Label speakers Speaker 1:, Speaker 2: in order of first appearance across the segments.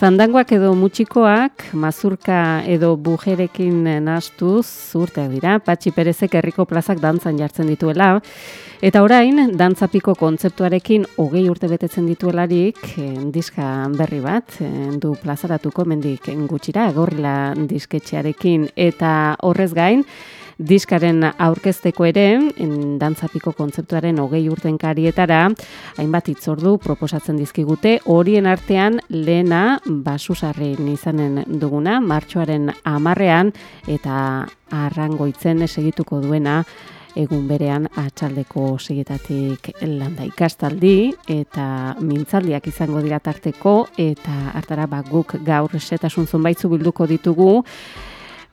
Speaker 1: Fandangoak edo mutxikoak, mazurka edo bujerekin nastuz, urteak dira, Patxi Perezek herriko plazak dantzan jartzen dituela, eta orain, dantzapiko kontzeptuarekin hogei urte betetzen dituelarik, eh, diska berri bat, eh, du plazaratuko mendik gutxira, gorrila disketxearekin, eta horrez gain, diskaren aurkezteko ere, dantzapiko kontzeptuaren hogei urten karietara, hainbat itzordu proposatzen dizkigute, horien artean lehena basusarrin izanen duguna, martxoaren amarrean, eta arrangoitzen segituko duena, egun berean atxaldeko segitatik landa ikastaldi eta mintzaldiak izango dira tarteko eta hartara ba, guk gaur setasun zonbaitzu bilduko ditugu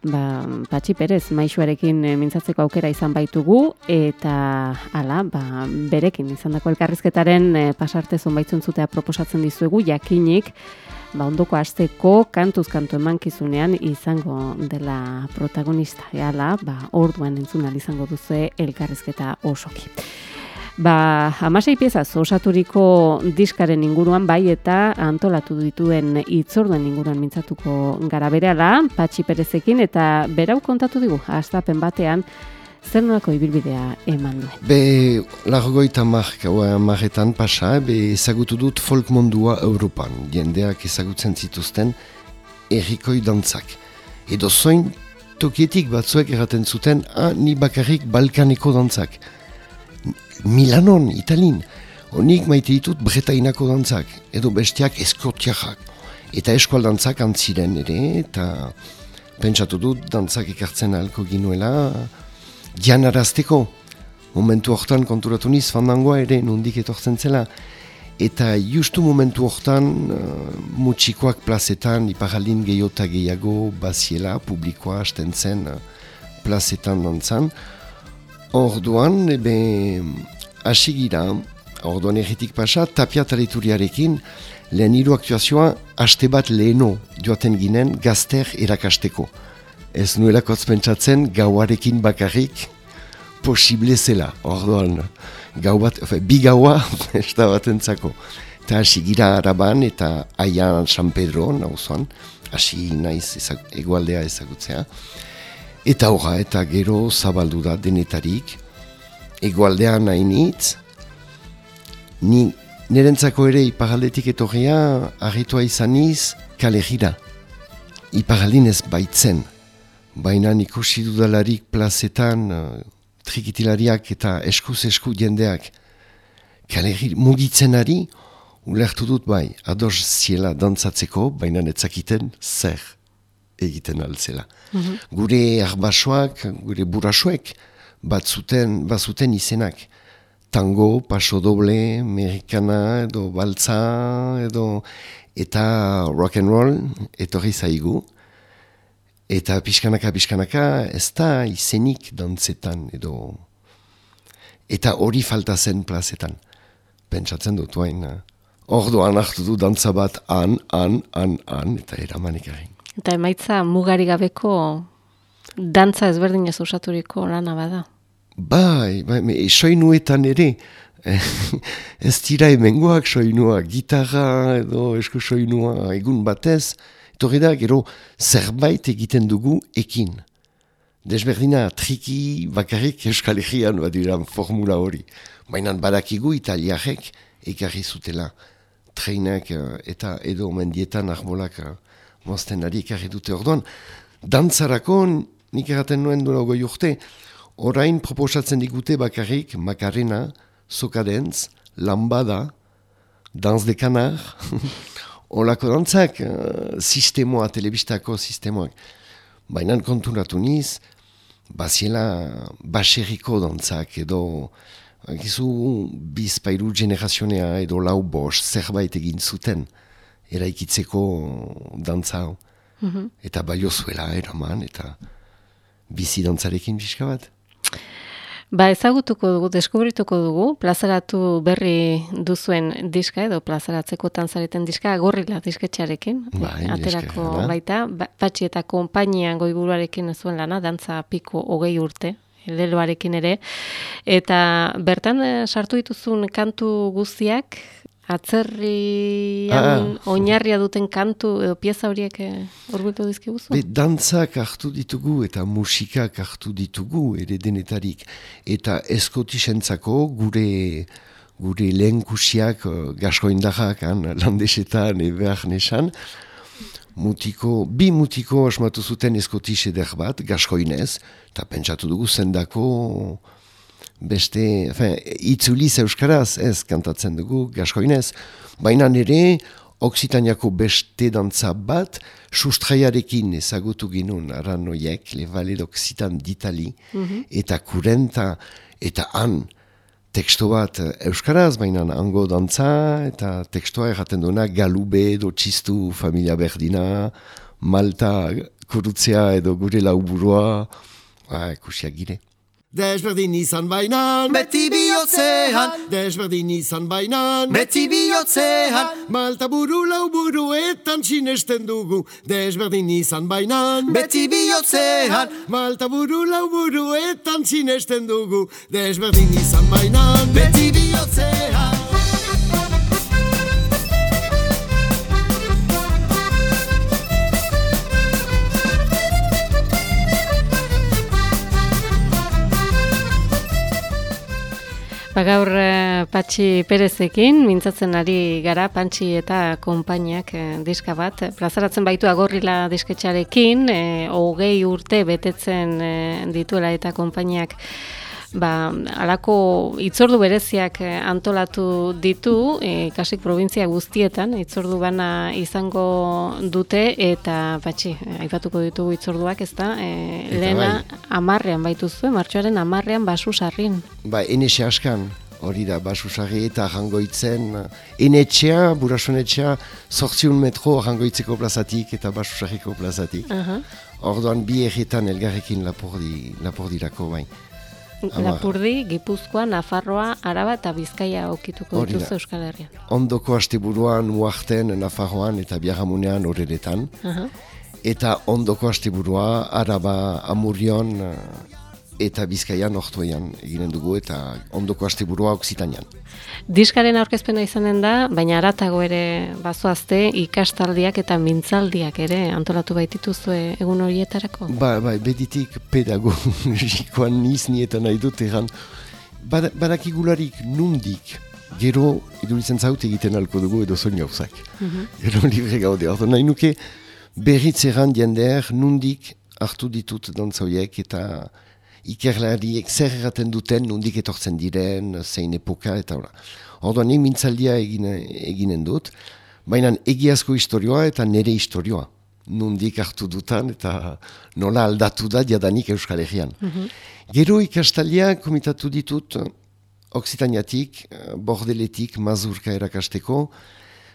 Speaker 1: ba, Patxi Perez maixuarekin e, mintzatzeko aukera izan baitugu eta hala, ba, berekin izandako elkarrizketaren e, pasarte zonbaitzun proposatzen dizuegu jakinik ba, ondoko asteko kantuz kantu emankizunean izango dela protagonista. Ehala, ba, orduan entzunal izango duzu elkarrizketa osoki. Ba, amasei pieza osaturiko diskaren inguruan bai eta antolatu dituen itzorduen inguruan mintzatuko gara bereala, Patxi Perezekin eta berau kontatu digu, astapen batean, zer nolako ibilbidea eman duen.
Speaker 2: Be, largoita marretan pasa, be ezagutu dut folk mondua Europan, jendeak ezagutzen zituzten errikoi dantzak. Edo zoin tokietik batzuek erraten zuten, ah, ni bakarrik balkaneko dantzak. Milanon, Italin, honik maite ditut bretainako dantzak, edo bestiak eskotiakak. Eta eskual dantzak antziren ere, eta pentsatu dut dantzak ekartzen ahalko ginuela, janarazteko. Momentu hortan konturatu niz, fandangoa ere, nondik etortzen zela. Eta justu momentu hortan, uh, mutxikoak plazetan, iparalin gehiota gehiago baziela, publikoa hasten zen uh, plazetan dantzan. Orduan, ebe, hasi gira, orduan erretik pasa, tapia taleturiarekin, lehen hiru aktuazioa, haste bat leheno joaten ginen gazter erakasteko. Ez nuelako pentsatzen gauarekin bakarrik, posible zela, orduan, gau bat, ofe, bi gaua, ez da bat entzako. Eta hasi gira araban eta aian San Pedro, nauzuan, hasi naiz ezag, egualdea ezagutzea. Eta horra, eta gero zabaldu da denetarik, egualdean hainitz, ni nirentzako ere iparaldetik etorria arretua izaniz kale gira. Iparaldin ez baitzen, baina ikusi dudalarik plazetan uh, trikitilariak eta eskuz esku jendeak. Kale mugitzen ari, ulertu dut bai, ados ziela dantzatzeko, baina netzakiten zer egiten altzela. Mhm. Gure arbasoak, gure burasuek, bat zuten, bat zuten izenak. Tango, paso doble, amerikana, edo baltza, edo eta rock and roll, etorri zaigu. Eta pixkanaka, pixkanaka, ez da izenik dantzetan, edo... Eta hori falta zen plazetan. Pentsatzen dut, hain. Ordoan hartu du dantza bat, an, an, an, an, eta eramanik egin.
Speaker 1: Eta emaitza mugari gabeko dantza ezberdin ez osaturiko lana bada.
Speaker 2: Bai, bai, soinuetan ere, ez dira emengoak soinuak, gitarra edo esko soinua egun batez, etorri da, gero zerbait egiten dugu ekin. Desberdina triki bakarrik euskal egian badiran formula hori. Baina badakigu italiarek ekarri zutela. Treinak eh, eta edo mendietan arbolak eh, mozten ari ekarri dute orduan. Dantzarako nik erraten nuen duela goi urte, orain proposatzen digute bakarrik makarena, sokadentz, lambada, danz de kanar, olako dantzak, uh, sistemoa, telebistako sistemoak. Baina konturatu niz, baziela baseriko dantzak edo gizu bizpairu generazionea edo lau bos zerbait egin zuten eraikitzeko dantza hau.
Speaker 1: Mhm.
Speaker 2: Eta balio zuela eraman eta bizi dantzarekin pixka bat.
Speaker 1: Ba, ezagutuko dugu, deskubrituko dugu, plazaratu berri duzuen diska edo plazaratzeko tanzareten diska, gorrila disketxarekin,
Speaker 2: Bai,
Speaker 1: eh, aterako
Speaker 2: esker, da.
Speaker 1: baita, ba- patxi eta konpainian goiburuarekin zuen lana, dantza piko hogei urte, leloarekin ere, eta bertan eh, sartu dituzun kantu guztiak, atzerrian
Speaker 2: Ah.
Speaker 1: oinarria duten kantu edo pieza horiek eh, hurbildu dizkiguzu?
Speaker 2: Be, dantzak hartu ditugu eta musikak hartu ditugu ere denetarik. Eta eskotisentzako gure gure lehenkusiak uh, gaskoindarrak han landesetan ebehar nesan, mutiko, bi mutiko asmatu zuten eskotis eder bat, gaskoinez, eta pentsatu dugu zendako beste, enfin, itzuliz euskaraz, ez, kantatzen dugu, gaskoinez, baina nire, Oksitaniako beste dantza bat, sustraiarekin ezagutu ginun aranoiek, le vale d'Oksitan ditali, eta kurenta, eta han, teksto bat eh, euskaraz, baina hango dantza, eta tekstoa erraten duena galube edo txistu familia berdina, malta kurutzea edo gure lauburua, ba, ikusiak gire. Desberdin izan bainan, beti bihotzean, desberdin izan bainan, beti bihotzean, malta buru lau buruetan sinesten dugu, desberdin izan bainan, beti bihotzean, malta buru lau buruetan sinesten dugu, desberdin izan bainan, beti bihotzean.
Speaker 1: Ba gaur eh, Patxi Perezekin mintzatzen ari gara Pantxi eta konpainiak eh, diska bat. Eh, plazaratzen baitu agorrila disketxarekin eh, hogei urte betetzen eh, dituela eta konpainiak ba, alako itzordu bereziak eh, antolatu ditu eh, kasik provintzia guztietan itzordu bana izango dute eta Patxi, eh, aipatuko ditugu itzorduak ezta eh,
Speaker 2: Eta
Speaker 1: lehena
Speaker 2: bai.
Speaker 1: amarrean baituzue, martxoaren amarrean basu sarrin.
Speaker 2: Ba, enese askan, hori da, basusarri eta rangoitzen, enetxea, burasun etxea, sortziun metro rangoitzeko plazatik eta basusarriko plazatik.
Speaker 1: Aha.
Speaker 2: Orduan bi erretan elgarrekin lapurdi, lapurdirako bai.
Speaker 1: Lapurdi, Gipuzkoa, Nafarroa, Araba eta Bizkaia okituko dituzu Euskal Herrian.
Speaker 2: Ondoko asteburuan, Uarten, Nafarroan eta Biarramunean horretan.
Speaker 1: Aha.
Speaker 2: Eta ondoko asteburua, Araba, Amurion eta Bizkaian ortuean eginen dugu eta ondoko asteburua Oksitanian.
Speaker 1: Diskaren aurkezpena izanen da, baina aratago ere bazoazte ikastaldiak eta mintzaldiak ere antolatu baitituzue egun horietarako.
Speaker 2: Ba, ba, beditik pedagogikoan niz nietan nahi dut egan. Bada- Badakigularik nundik, gero iduritzen zaut egiten alko dugu edo zoin gauzak. Gero libre gaude. Ordo nahi nuke berriz erran jendeer nundik hartu ditut dantzoiek eta ikerlariek zer erraten duten nundik etortzen diren, zein epoka eta ora. Orduan nik mintzaldia egine, eginen dut, baina egiazko historioa eta nere historioa. Nundik hartu dutan eta nola aldatu da jadanik Euskal Herrian. Gero ikastalia komitatu ditut Oksitaniatik, Bordeletik, Mazurka erakasteko,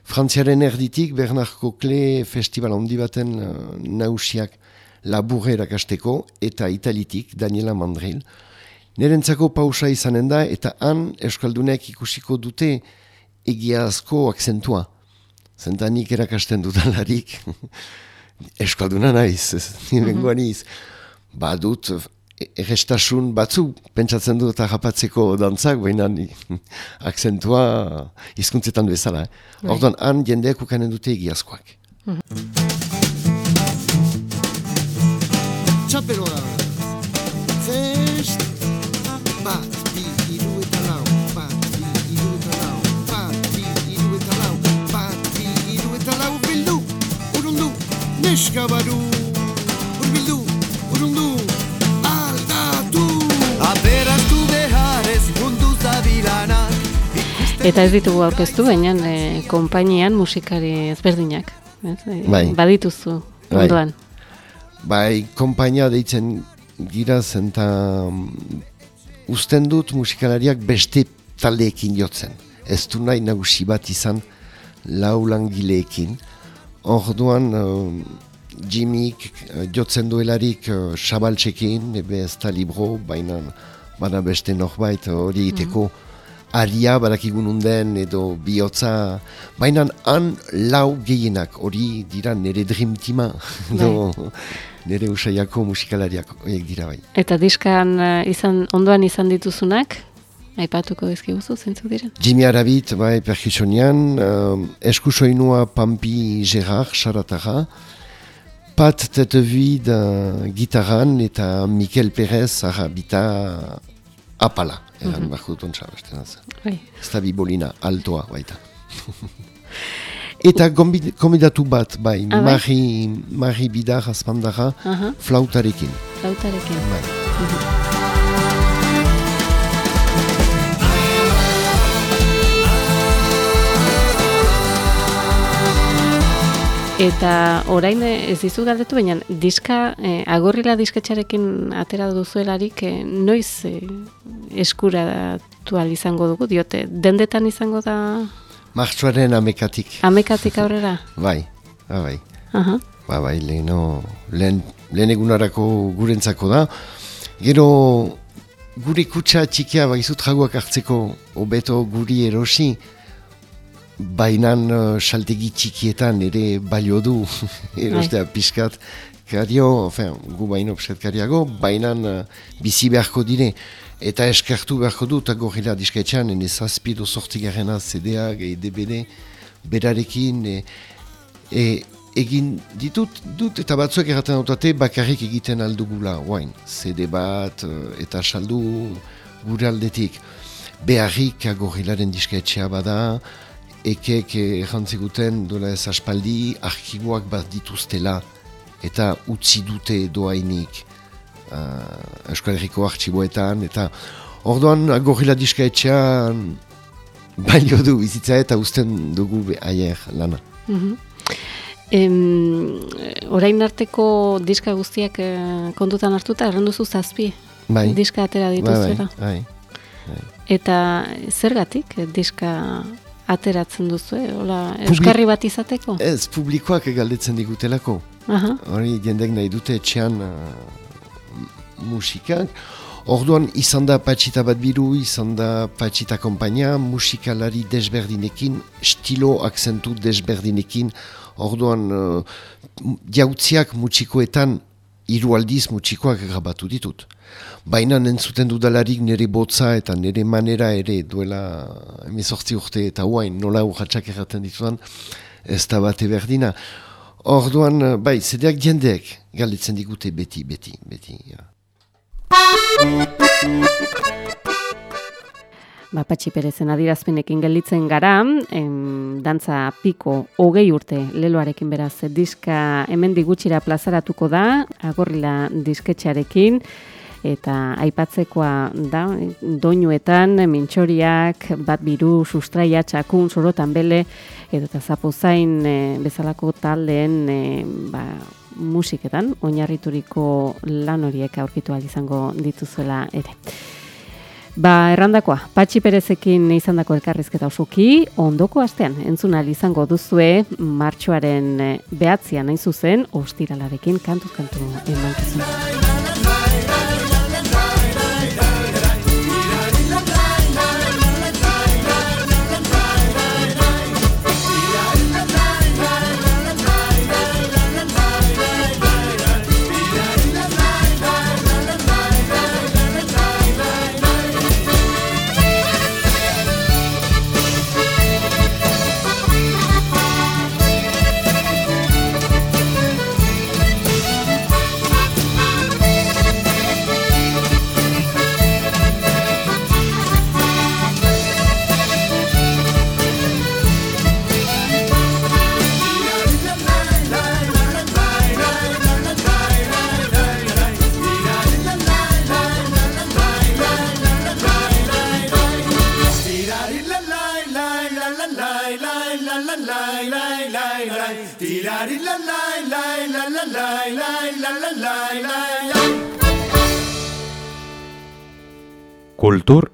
Speaker 2: Frantziaren erditik Bernard Kokle festival handi baten uh, nausiak laburre erakasteko eta italitik Daniela Mandril. Nerentzako pausa izanen da eta han Euskaldunek ikusiko dute egiazko akzentua. Zentanik erakasten dudalarik Euskalduna naiz, ez, nirengoa niz. Badut e- errestasun batzu pentsatzen dut harrapatzeko dantzak, baina akzentua hizkuntzetan bezala. Eh? Orduan, han jendeak ukanen dute egiazkoak. Txaperoa! Neska baru! Urbildu! Urundu! Aldatu!
Speaker 3: Aberastu beharrez mundu zabilanak
Speaker 1: Eta ez ditugu aurkeztu, baina e, konpainian musikari ezberdinak. Ez? E,
Speaker 2: Bai.
Speaker 1: Badituzu,
Speaker 2: Bai.
Speaker 1: ondoan.
Speaker 2: Bai, kompainia deitzen gira zen eta mm, usten dut musikalariak beste taldeekin jotzen. Ez du nahi nagusi bat izan lau langileekin. Orduan uh, Jimmyk uh, jotzen duelarik uh, Shabaltzekin, ebe ez da libro, baina bada beste norbait hori egiteko aria badakigun unden edo bihotza, baina han lau gehienak hori dira nire dream teama, edo nire usaiako musikalariak horiek dira bai.
Speaker 1: Eta diskan eh, izan, ondoan izan dituzunak, aipatuko dizkiguzu, zentzuk dira?
Speaker 2: Jimmy Arabit, bai, perkusionian, um, eskusoinua Pampi Gerard, Saratara, Pat Tetevid uh, gitaran eta Mikel Perez Arabita apala. Eran mm -hmm. barko dut beste naz.
Speaker 1: Bai.
Speaker 2: Ez da bibolina, altoa baita. eta konbidatu bat, bai,
Speaker 1: Ah, bai?
Speaker 2: Mari, Mari Bidar azpandara,
Speaker 1: Aha,
Speaker 2: flautarekin.
Speaker 1: flautarekin.
Speaker 2: Bai.
Speaker 1: Eta orain eh, ez dizu galdetu, baina diska, eh, agorrila disketxarekin atera duzuelarik, eh, noiz eh, eskuratu izango dugu, diote, dendetan izango da
Speaker 2: Martxoaren amekatik,
Speaker 1: amekatik aurrera?
Speaker 2: bai, ba, bai.
Speaker 1: Aha,
Speaker 2: Ba, bai, leheno, lehen, lehen egunarako gurentzako da. Gero, guri kutsa txikia baizut jaguak hartzeko, hobeto guri erosi, bainan uh, saltegi txikietan ere balio du erostea pixkat. Kario, ofen, gu baino pixkatkariago, bainan uh, bizi beharko dire. Eta eskertu beharko du, eta gorila disketxan, ene zazpido sortigarrena CD-ak, e DVD, berarekin, e, e, egin ditut, dut eta batzuek erraten autate bakarrik egiten aldugula, guain, CD bat eh, eta saldu gure aldetik. Beharrik gorilaren disketxea bada, ekek errantziguten dola ez aspaldi arkiboak bat dituztela eta utzi dute doainik uh, Euskal Herriko artxiboetan eta orduan gorila disketxean baino du bizitza eta uzten dugu aier lana.
Speaker 1: Mhm. Em, orain arteko diska guztiak eh, kontutan hartuta, erranduzu zazpi
Speaker 2: Bai,
Speaker 1: diska atera
Speaker 2: bai,
Speaker 1: dituzela.
Speaker 2: bai.
Speaker 1: Eta zergatik diska ateratzen duzu, eh? Ola, euskarri bat izateko?
Speaker 2: Ez, publikoak galdetzen digutelako.
Speaker 1: Aha,
Speaker 2: Hori jendek nahi dute etxean uh, musikak. Orduan izan da patxita bat biru, izan da patxita kompainia, musikalari desberdinekin, stilo akzentu desberdinekin. Orduan uh, jautziak mutxikoetan hiru aldiz mutxikoak grabatu ditut. Baina entzuten dudalarik nire botza eta nire manera ere duela emezortzi urte eta huain nola urratxak erraten ditudan ez da bate berdina. Orduan, bai, zedeak jendeek galdetzen digute beti, beti, beti. Ja.
Speaker 1: Ba, Patxi Perezen adirazpenekin gelditzen gara, em, dantza piko hogei urte leloarekin beraz diska hemen gutxira plazaratuko da, agorrila disketxarekin, eta aipatzekoa da, doinuetan, mintxoriak, bat biru, sustraia, txakun, sorotan bele, edo eta zapozain e, bezalako taldeen e, ba, musiketan, oinarrituriko lan horiek aurkitu izango dituzuela ere. Ba, errandakoa, Patxi Perezekin izandako elkarrizketa osoki, ondoko astean, entzun ahal izango duzue, martxoaren eh, behatzian hain zuzen, ostiralarekin kantu-kantu emankizun.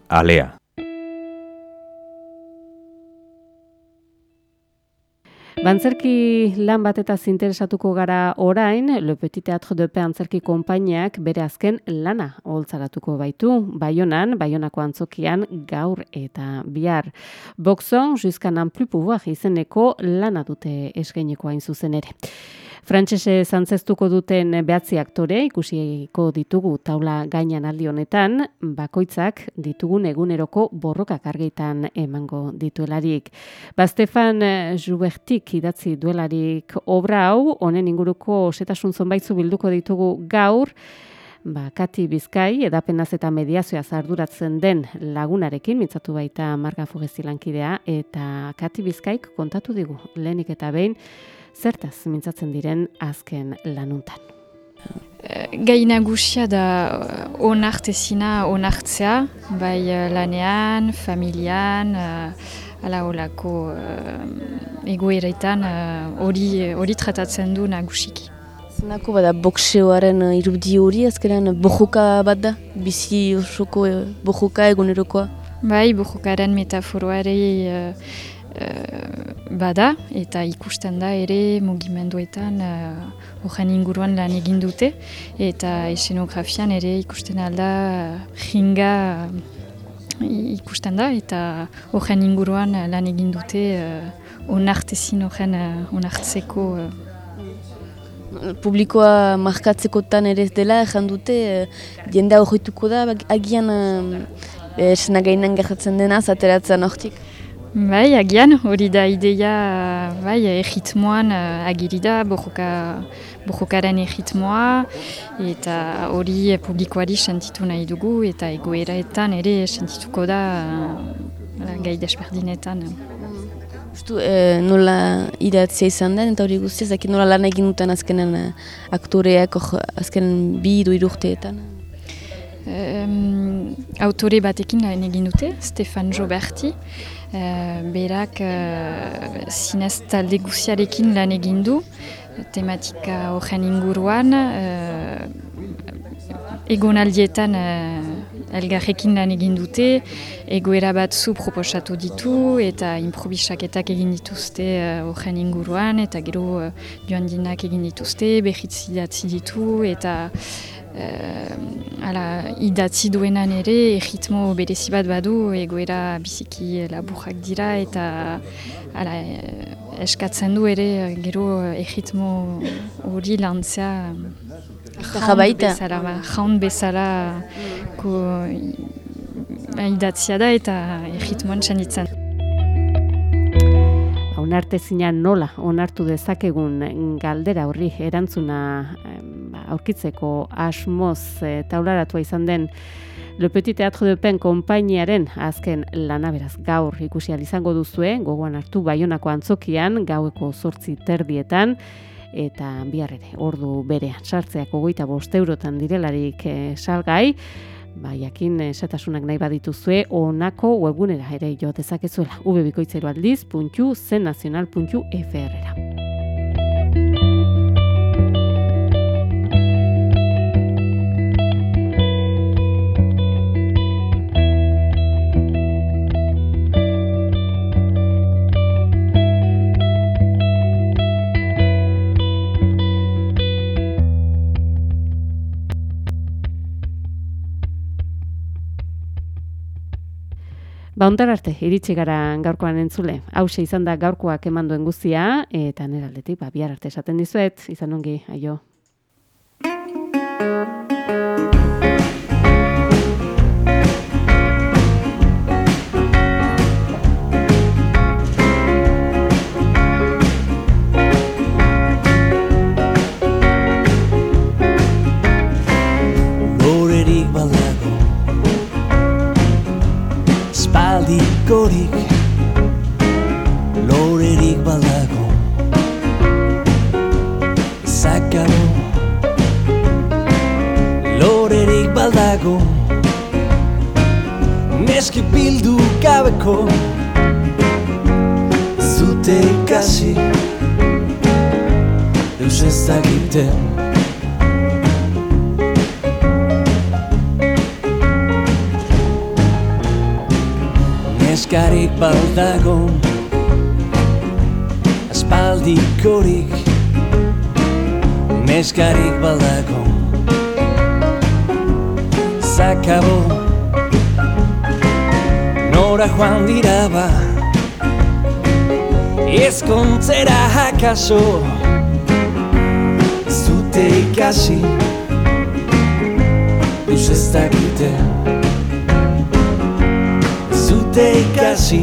Speaker 3: Alea.
Speaker 1: Bantzerki lan batetaz interesatuko gara orain, Le Petit Teatre de Paix antzerki konpainiak bere azken lana holtzaratuko baitu, Baionan, Baionako antzokian gaur eta bihar. Boxon, jusqu'à n'en plus pouvoir izeneko lana dute esgaineko hain zuzen ere. Frantsese zantzeztuko duten behatzi aktore ikusiko ditugu taula gainan aldi honetan, bakoitzak ditugun eguneroko borrokak argitan emango dituelarik. Ba Stefan Jubertik idatzi duelarik obra hau, honen inguruko setasun zonbaitzu bilduko ditugu gaur, ba, Kati Bizkai edapenaz eta mediazioa zarduratzen den lagunarekin, mitzatu baita Marga Fogezi lankidea, eta Kati Bizkaik kontatu digu, lehenik eta behin, zertaz mintzatzen diren azken lanuntan.
Speaker 4: Gai nagusia da onartezina onartzea, bai lanean, familian, ala olako egoeretan hori tratatzen du nagusiki.
Speaker 5: Zenako bada boxeoaren irudi hori azkenean bojoka bat da, bizi osoko bojoka egunerokoa?
Speaker 4: Bai, bojokaren metaforoare bada eta ikusten da ere mugimenduetan horren inguruan lan egin dute eta esenografian ere ikusten alda jinga ikusten da eta horren inguruan lan egin dute onartezin horren onartzeko
Speaker 5: Publikoa markatzekotan ere ez dela, ezan dute, jendea horretuko da, agian esena gainan gertatzen dena, zateratzen hortik.
Speaker 4: Bai, agian, hori da ideia, bai, egitmoan uh, agiri da, bojokaren egitmoa, eta hori publikoari sentitu nahi dugu, eta egoeraetan ere sentituko da uh, gai desperdinetan.
Speaker 5: Justu, eh, nola idatzea izan den, eta hori guztiaz, nola lan egin duten azkenen uh, aktoreak, azkenen bi idu irurteetan?
Speaker 4: Um, autore batekin lan egin dute, Stefan Joberti, Uh, berak uh, zinez talde guziarekin lan egin du, tematika horren inguruan, uh, egonaldietan uh, elgarrekin lan egin dute, egoera batzu proposatu ditu eta improbisaketak egin dituzte horren uh, inguruan, eta gero uh, joan dinak egin dituzte, behitzi ditu eta uh, ala, idatzi duenan ere egitmo berezi bat badu egoera biziki laburrak dira eta ala, eskatzen du ere gero egitmo hori lantzea jaun bezala, ba, jaun bezala ko, idatzia da eta egitmoan txanitzen.
Speaker 1: Onartezina nola onartu dezakegun galdera horri erantzuna aurkitzeko asmoz e, taularatua izan den Le Petit Teatro de Pen konpainiaren azken lana. Beraz gaur ikusi izango duzue, gogoan hartu baionako antzokian, gaueko zortzi terdietan, eta biarrere, ordu bere, sartzeako goita bost eurotan direlarik e, salgai, ba, jakin esatasunak nahi badituzue, onako webunera ere jo dezakezuela, ubebikoitzeru aldiz, puntu, zenazional.frera. Ba, arte, iritsi gara gaurkoan entzule. Hauxe izan da gaurkoak eman duen guztia, eta nera aldetik, ba, bihar arte esaten dizuet, izan ongi, aio.
Speaker 6: gabeko
Speaker 3: zute ikasi. Deus ez dakiten. Neskarik baldago Aspaldikorik Neskarik baldago Zakabo Zakabo Nora joan dira ba Ezkontzera hakaso Zute ikasi Deus ez dakite Zute ikasi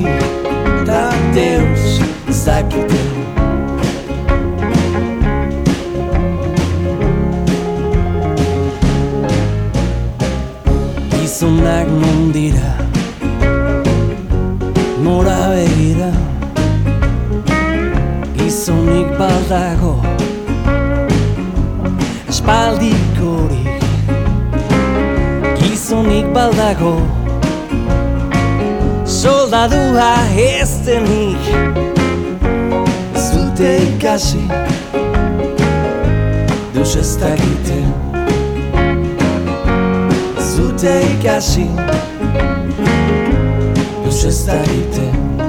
Speaker 3: Ta Deus ez Baldago Espaldikorik Gizonik baldago. Soldadua ez denik Zute ikasi. Deus ez dakite Zute ikasi. Deus ez dakite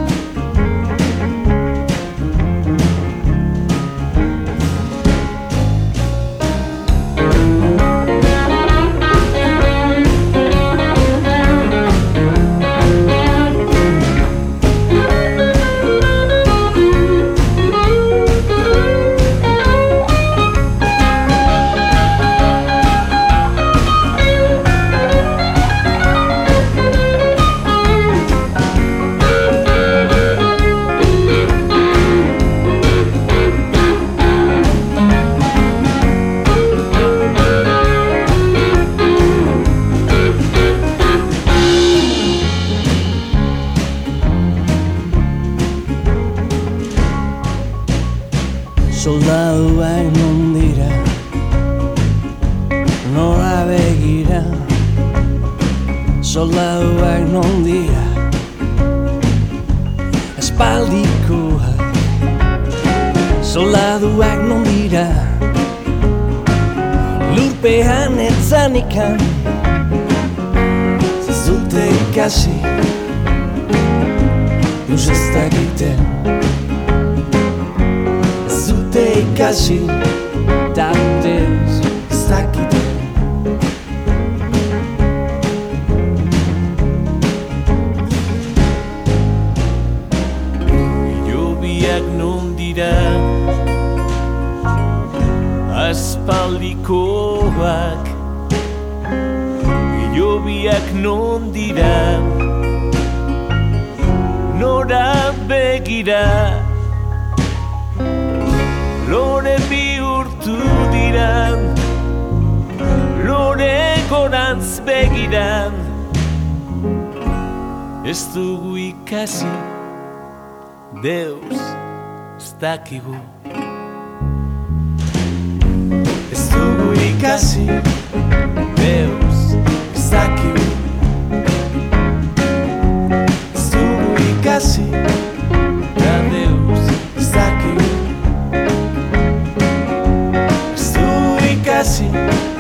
Speaker 3: Soldaduak non dira Nora begira. Soldaduak non dira Espaldikoak Soldaduak non dira Lurpean etzanikan Zute ikasi Deus ez dakite Zute ikasi Ta Deus ez dakite
Speaker 6: Jobiak non dira Aspaldikoak. Jobiak non dira Nora begira begira Lore gorantz begira Ez dugu ikasi Deus ez dakigu.
Speaker 3: Ez dugu ikasi Deus ez dakigu. Ez dugu ikasi see.